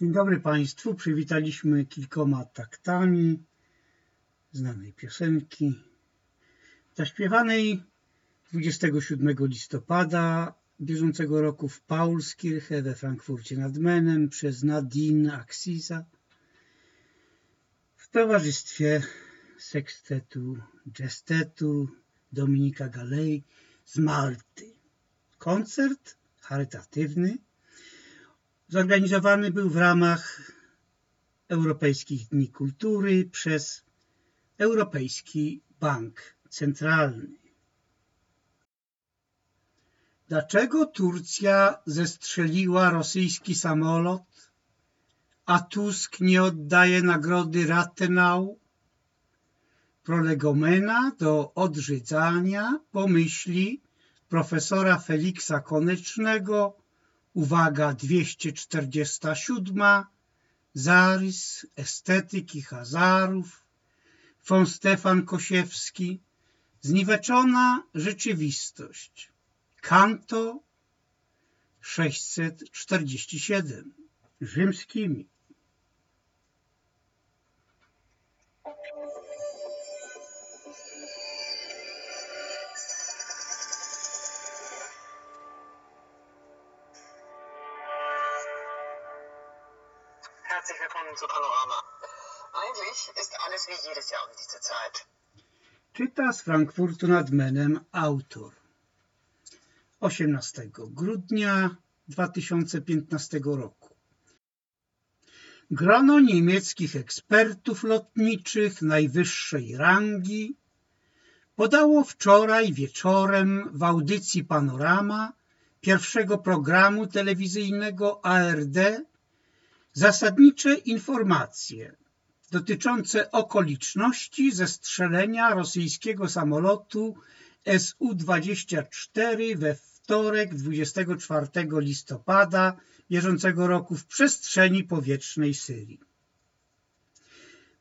Dzień dobry Państwu. Przywitaliśmy kilkoma taktami znanej piosenki, zaśpiewanej 27 listopada bieżącego roku w Paulskirche we Frankfurcie nad Menem przez Nadine Axisa w towarzystwie sekstetu Gestetu Dominika Galei z Malty. Koncert charytatywny zorganizowany był w ramach Europejskich Dni Kultury przez Europejski Bank Centralny. Dlaczego Turcja zestrzeliła rosyjski samolot, a Tusk nie oddaje nagrody Rathenau? Prolegomena do odrzydzania pomyśli profesora Feliksa Konecznego Uwaga 247. Zarys estetyki Hazarów. Von Stefan Kosiewski. Zniweczona rzeczywistość. Kanto 647. Rzymskimi. Herzlich willkommen zu Panorama. Eigentlich ist alles wie jedes Jahr um diese Zeit. Czyta z Frankfurtu nad Menem autor. 18 grudnia 2015 roku. Grono niemieckich ekspertów lotniczych najwyższej rangi podało wczoraj wieczorem w audycji Panorama pierwszego programu telewizyjnego ARD zasadnicze informacje dotyczące okoliczności zestrzelenia rosyjskiego samolotu Su-24 we wtorek 24 listopada bieżącego roku w przestrzeni powietrznej Syrii.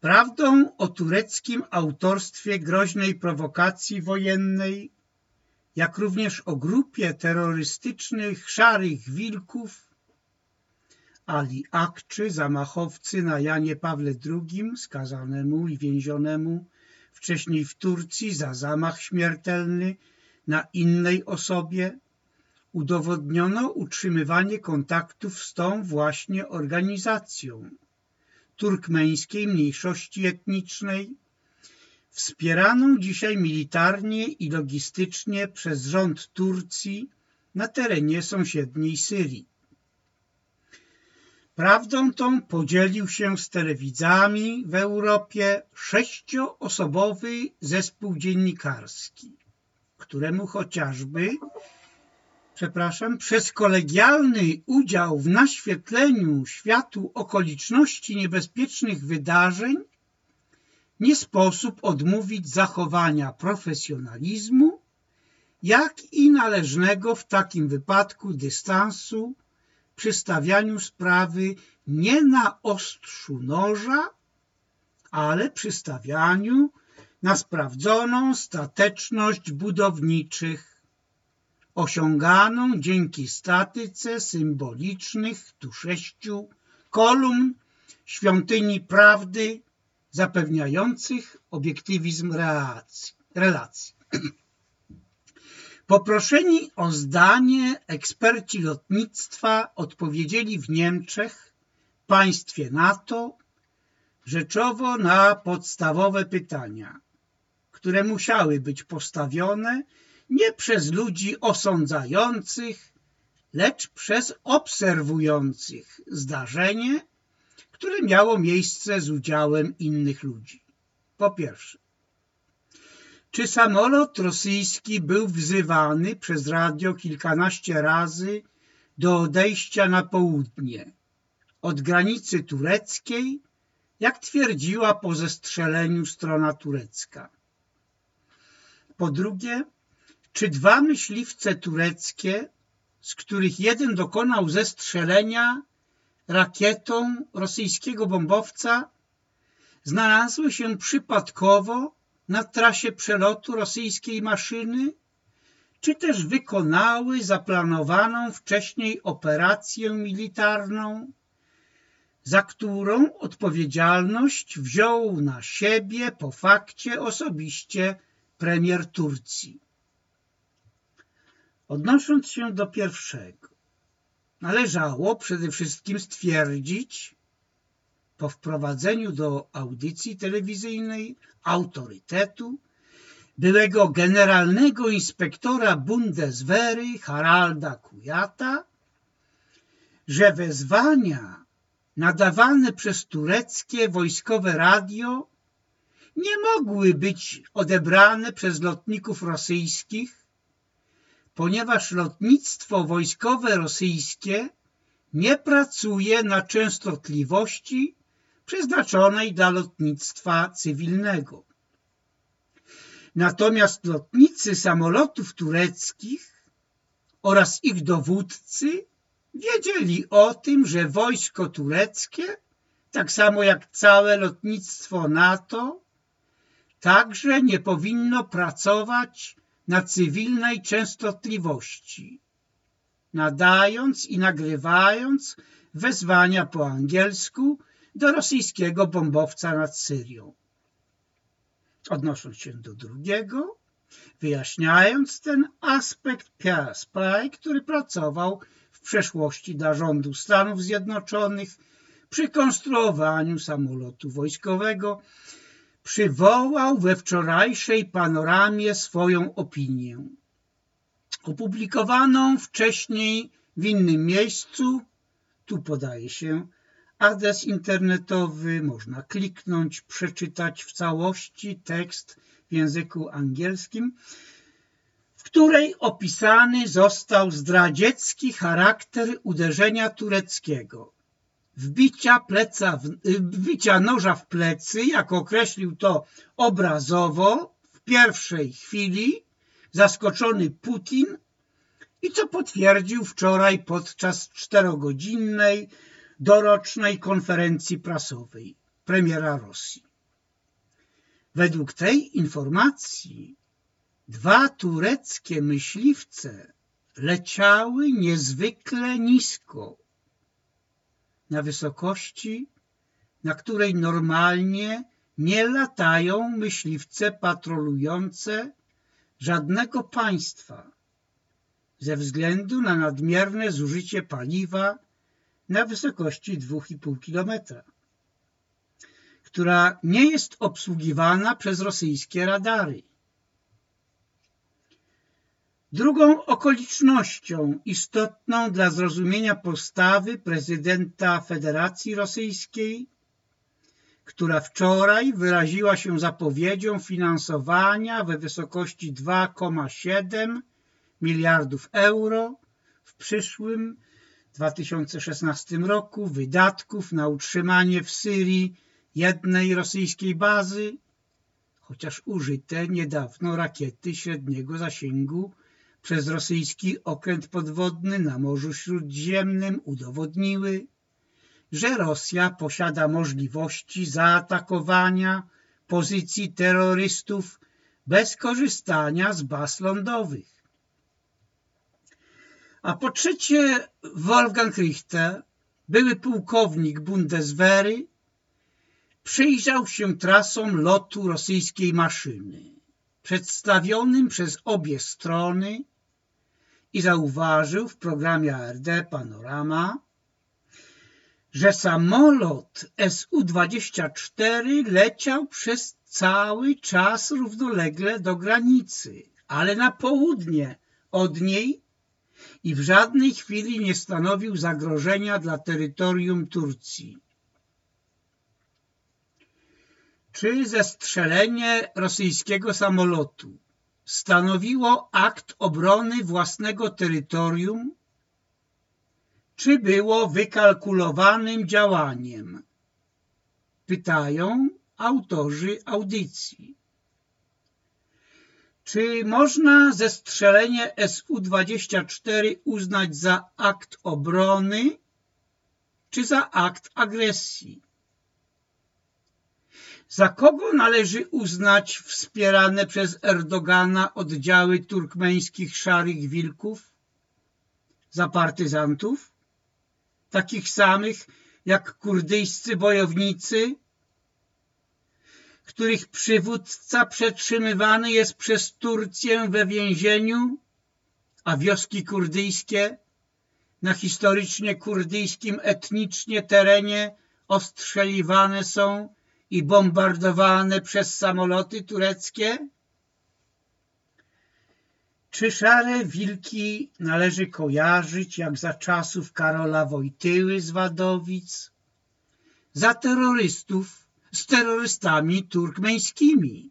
Prawdą o tureckim autorstwie groźnej prowokacji wojennej, jak również o grupie terrorystycznych szarych wilków Ali Akczy, zamachowcy na Janie Pawle II, skazanemu i więzionemu wcześniej w Turcji za zamach śmiertelny na innej osobie, udowodniono utrzymywanie kontaktów z tą właśnie organizacją turkmeńskiej mniejszości etnicznej, wspieraną dzisiaj militarnie i logistycznie przez rząd Turcji na terenie sąsiedniej Syrii. Prawdą tą podzielił się z telewidzami w Europie sześcioosobowy zespół dziennikarski, któremu chociażby, przepraszam, przez kolegialny udział w naświetleniu światu okoliczności niebezpiecznych wydarzeń nie sposób odmówić zachowania profesjonalizmu, jak i należnego w takim wypadku dystansu przy stawianiu sprawy nie na ostrzu noża, ale przy stawianiu na sprawdzoną stateczność budowniczych, osiąganą dzięki statyce symbolicznych tu sześciu kolumn świątyni prawdy zapewniających obiektywizm relacji. Poproszeni o zdanie eksperci lotnictwa odpowiedzieli w Niemczech, państwie NATO, rzeczowo na podstawowe pytania, które musiały być postawione nie przez ludzi osądzających, lecz przez obserwujących zdarzenie, które miało miejsce z udziałem innych ludzi. Po pierwsze, czy samolot rosyjski był wzywany przez radio kilkanaście razy do odejścia na południe od granicy tureckiej, jak twierdziła po zestrzeleniu strona turecka? Po drugie, czy dwa myśliwce tureckie, z których jeden dokonał zestrzelenia rakietą rosyjskiego bombowca, znalazły się przypadkowo na trasie przelotu rosyjskiej maszyny, czy też wykonały zaplanowaną wcześniej operację militarną za którą odpowiedzialność wziął na siebie po fakcie osobiście premier Turcji. Odnosząc się do pierwszego, należało przede wszystkim stwierdzić, po wprowadzeniu do audycji telewizyjnej autorytetu byłego generalnego inspektora Bundeswehry Haralda Kujata, że wezwania nadawane przez tureckie wojskowe radio nie mogły być odebrane przez lotników rosyjskich, ponieważ lotnictwo wojskowe rosyjskie nie pracuje na częstotliwości przeznaczonej dla lotnictwa cywilnego. Natomiast lotnicy samolotów tureckich oraz ich dowódcy wiedzieli o tym, że wojsko tureckie, tak samo jak całe lotnictwo NATO, także nie powinno pracować na cywilnej częstotliwości, nadając i nagrywając wezwania po angielsku do rosyjskiego bombowca nad Syrią. Odnosząc się do drugiego, wyjaśniając ten aspekt, Pierre Spy, który pracował w przeszłości dla rządu Stanów Zjednoczonych przy konstruowaniu samolotu wojskowego, przywołał we wczorajszej panoramie swoją opinię. Opublikowaną wcześniej w innym miejscu, tu podaje się adres internetowy, można kliknąć, przeczytać w całości tekst w języku angielskim, w której opisany został zdradziecki charakter uderzenia tureckiego. Wbicia, pleca w, wbicia noża w plecy, jak określił to obrazowo, w pierwszej chwili zaskoczony Putin i co potwierdził wczoraj podczas czterogodzinnej dorocznej konferencji prasowej premiera Rosji. Według tej informacji dwa tureckie myśliwce leciały niezwykle nisko, na wysokości, na której normalnie nie latają myśliwce patrolujące żadnego państwa ze względu na nadmierne zużycie paliwa na wysokości 2,5 km, która nie jest obsługiwana przez rosyjskie radary. Drugą okolicznością istotną dla zrozumienia postawy prezydenta Federacji Rosyjskiej, która wczoraj wyraziła się zapowiedzią finansowania we wysokości 2,7 miliardów euro w przyszłym 2016 roku wydatków na utrzymanie w Syrii jednej rosyjskiej bazy, chociaż użyte niedawno rakiety średniego zasięgu przez rosyjski okręt podwodny na Morzu Śródziemnym udowodniły, że Rosja posiada możliwości zaatakowania pozycji terrorystów bez korzystania z baz lądowych. A po trzecie Wolfgang Richter, były pułkownik Bundeswehry, przyjrzał się trasom lotu rosyjskiej maszyny, przedstawionym przez obie strony i zauważył w programie ARD Panorama, że samolot Su-24 leciał przez cały czas równolegle do granicy, ale na południe od niej i w żadnej chwili nie stanowił zagrożenia dla terytorium Turcji. Czy zestrzelenie rosyjskiego samolotu stanowiło akt obrony własnego terytorium, czy było wykalkulowanym działaniem? Pytają autorzy audycji. Czy można zestrzelenie Su-24 uznać za akt obrony, czy za akt agresji? Za kogo należy uznać wspierane przez Erdogana oddziały turkmeńskich szarych wilków? Za partyzantów? Takich samych jak kurdyjscy bojownicy, których przywódca przetrzymywany jest przez Turcję we więzieniu, a wioski kurdyjskie na historycznie kurdyjskim etnicznie terenie ostrzeliwane są i bombardowane przez samoloty tureckie? Czy szare wilki należy kojarzyć jak za czasów Karola Wojtyły z Wadowic? Za terrorystów z terrorystami turkmeńskimi,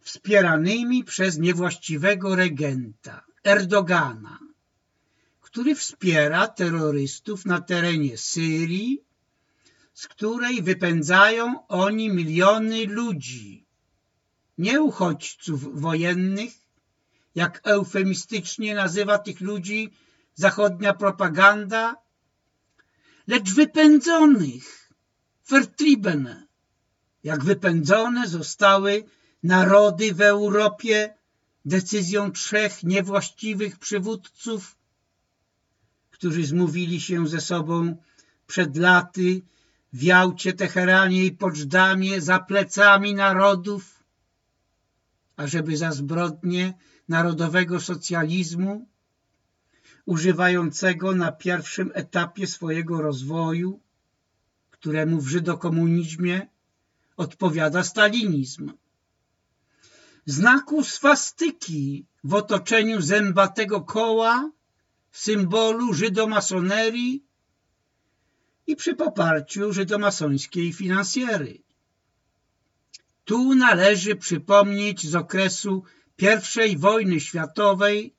wspieranymi przez niewłaściwego regenta Erdogana, który wspiera terrorystów na terenie Syrii, z której wypędzają oni miliony ludzi, nie uchodźców wojennych, jak eufemistycznie nazywa tych ludzi zachodnia propaganda, lecz wypędzonych, vertriebene, jak wypędzone zostały narody w Europie decyzją trzech niewłaściwych przywódców, którzy zmówili się ze sobą przed laty w Jałcie, Teheranie i Poczdamie za plecami narodów, ażeby za zbrodnie narodowego socjalizmu, używającego na pierwszym etapie swojego rozwoju, któremu w żydokomunizmie odpowiada stalinizm. Znaku swastyki w otoczeniu zębatego koła, symbolu żydomasonerii i przy poparciu żydomasońskiej finansjery. Tu należy przypomnieć z okresu i wojny światowej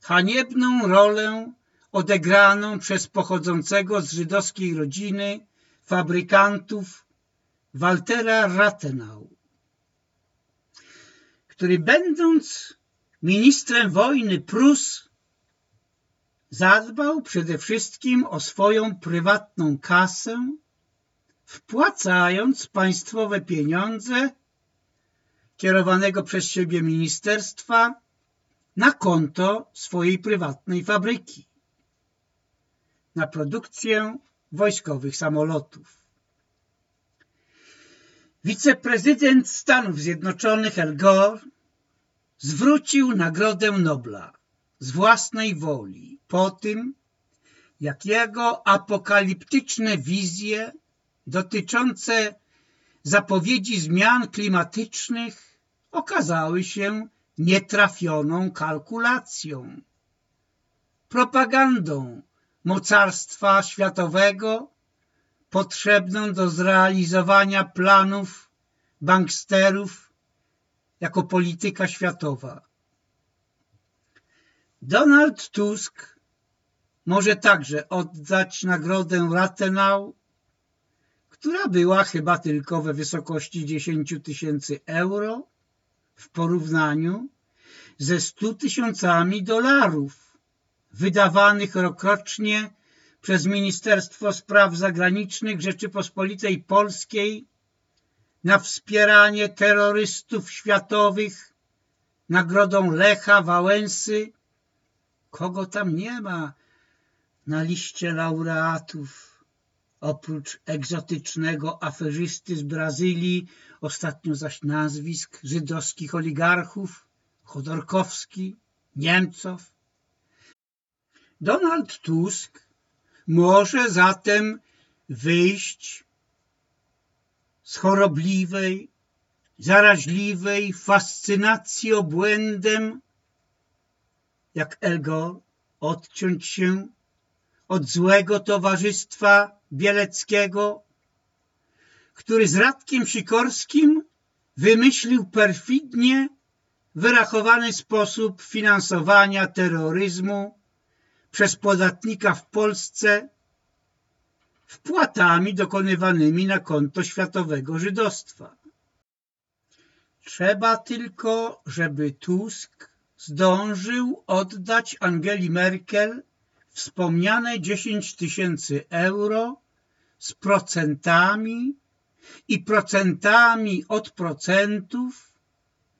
haniebną rolę odegraną przez pochodzącego z żydowskiej rodziny fabrykantów Waltera Rathenau, który będąc ministrem wojny Prus zadbał przede wszystkim o swoją prywatną kasę, wpłacając państwowe pieniądze kierowanego przez siebie ministerstwa na konto swojej prywatnej fabryki na produkcję wojskowych samolotów. Wiceprezydent Stanów Zjednoczonych El Gore zwrócił Nagrodę Nobla z własnej woli po tym, jak jego apokaliptyczne wizje dotyczące zapowiedzi zmian klimatycznych okazały się nietrafioną kalkulacją, propagandą mocarstwa światowego potrzebną do zrealizowania planów banksterów jako polityka światowa. Donald Tusk może także oddać nagrodę Rathenau, która była chyba tylko we wysokości 10 tysięcy euro w porównaniu ze 100 tysiącami dolarów wydawanych rokrocznie przez Ministerstwo Spraw Zagranicznych Rzeczypospolitej Polskiej na wspieranie terrorystów światowych nagrodą Lecha Wałęsy. Kogo tam nie ma na liście laureatów, oprócz egzotycznego aferzysty z Brazylii, ostatnio zaś nazwisk żydowskich oligarchów, Chodorkowski, Niemcow. Donald Tusk może zatem wyjść z chorobliwej, zaraźliwej fascynacji obłędem, jak Elgo, odciąć się od złego towarzystwa Bieleckiego, który z Radkiem Sikorskim wymyślił perfidnie wyrachowany sposób finansowania terroryzmu przez podatnika w Polsce wpłatami dokonywanymi na konto światowego żydostwa. Trzeba tylko, żeby Tusk zdążył oddać Angeli Merkel wspomniane 10 tysięcy euro z procentami i procentami od procentów,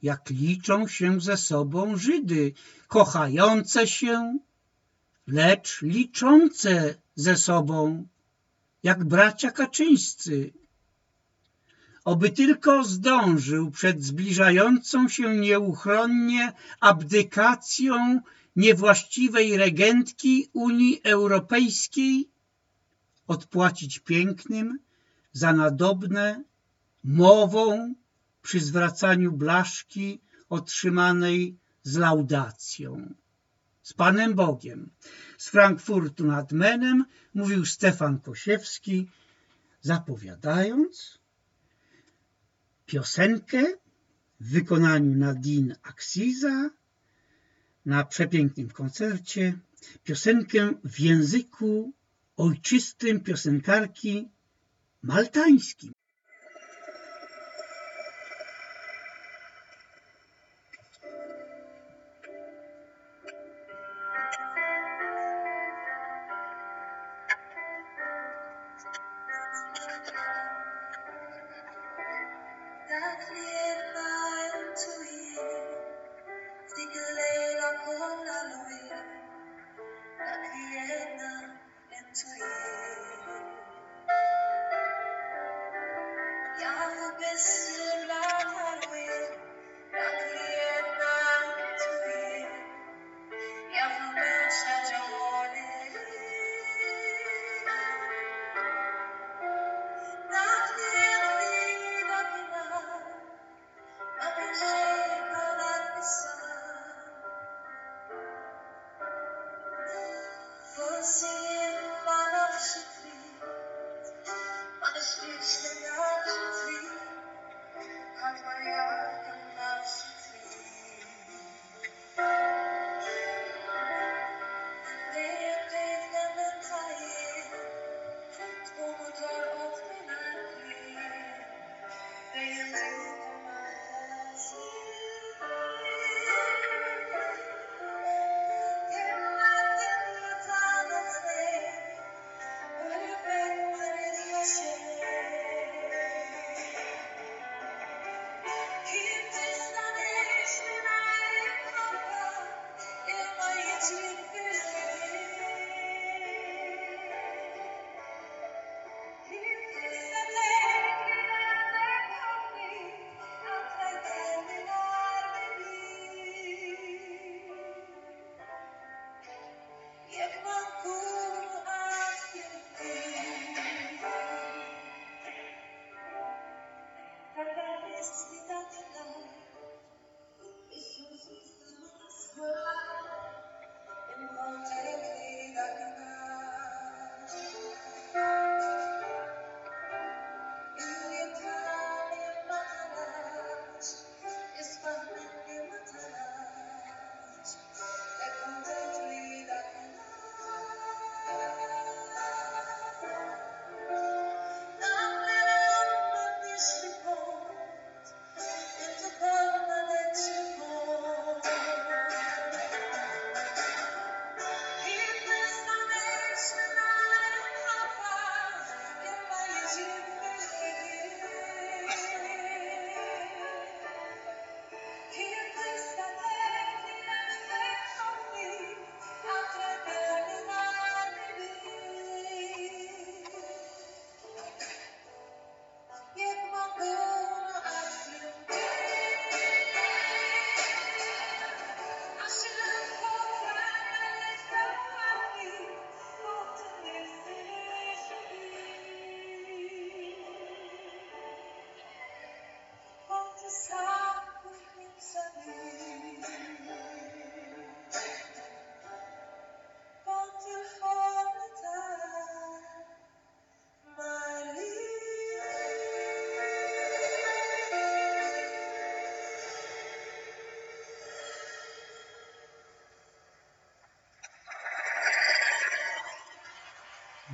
jak liczą się ze sobą Żydy, kochające się lecz liczące ze sobą jak bracia Kaczyńscy. Oby tylko zdążył przed zbliżającą się nieuchronnie abdykacją niewłaściwej regentki Unii Europejskiej odpłacić pięknym za nadobne mową przy zwracaniu blaszki otrzymanej z laudacją. Z Panem Bogiem. Z Frankfurtu nad Menem mówił Stefan Kosiewski, zapowiadając piosenkę w wykonaniu Nadine Aksiza na przepięknym koncercie, piosenkę w języku ojczystym piosenkarki maltańskim. Thank you.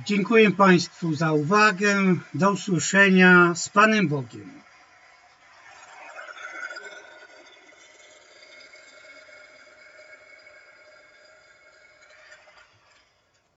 Dziękuję Państwu za uwagę. Do usłyszenia z Panem Bogiem.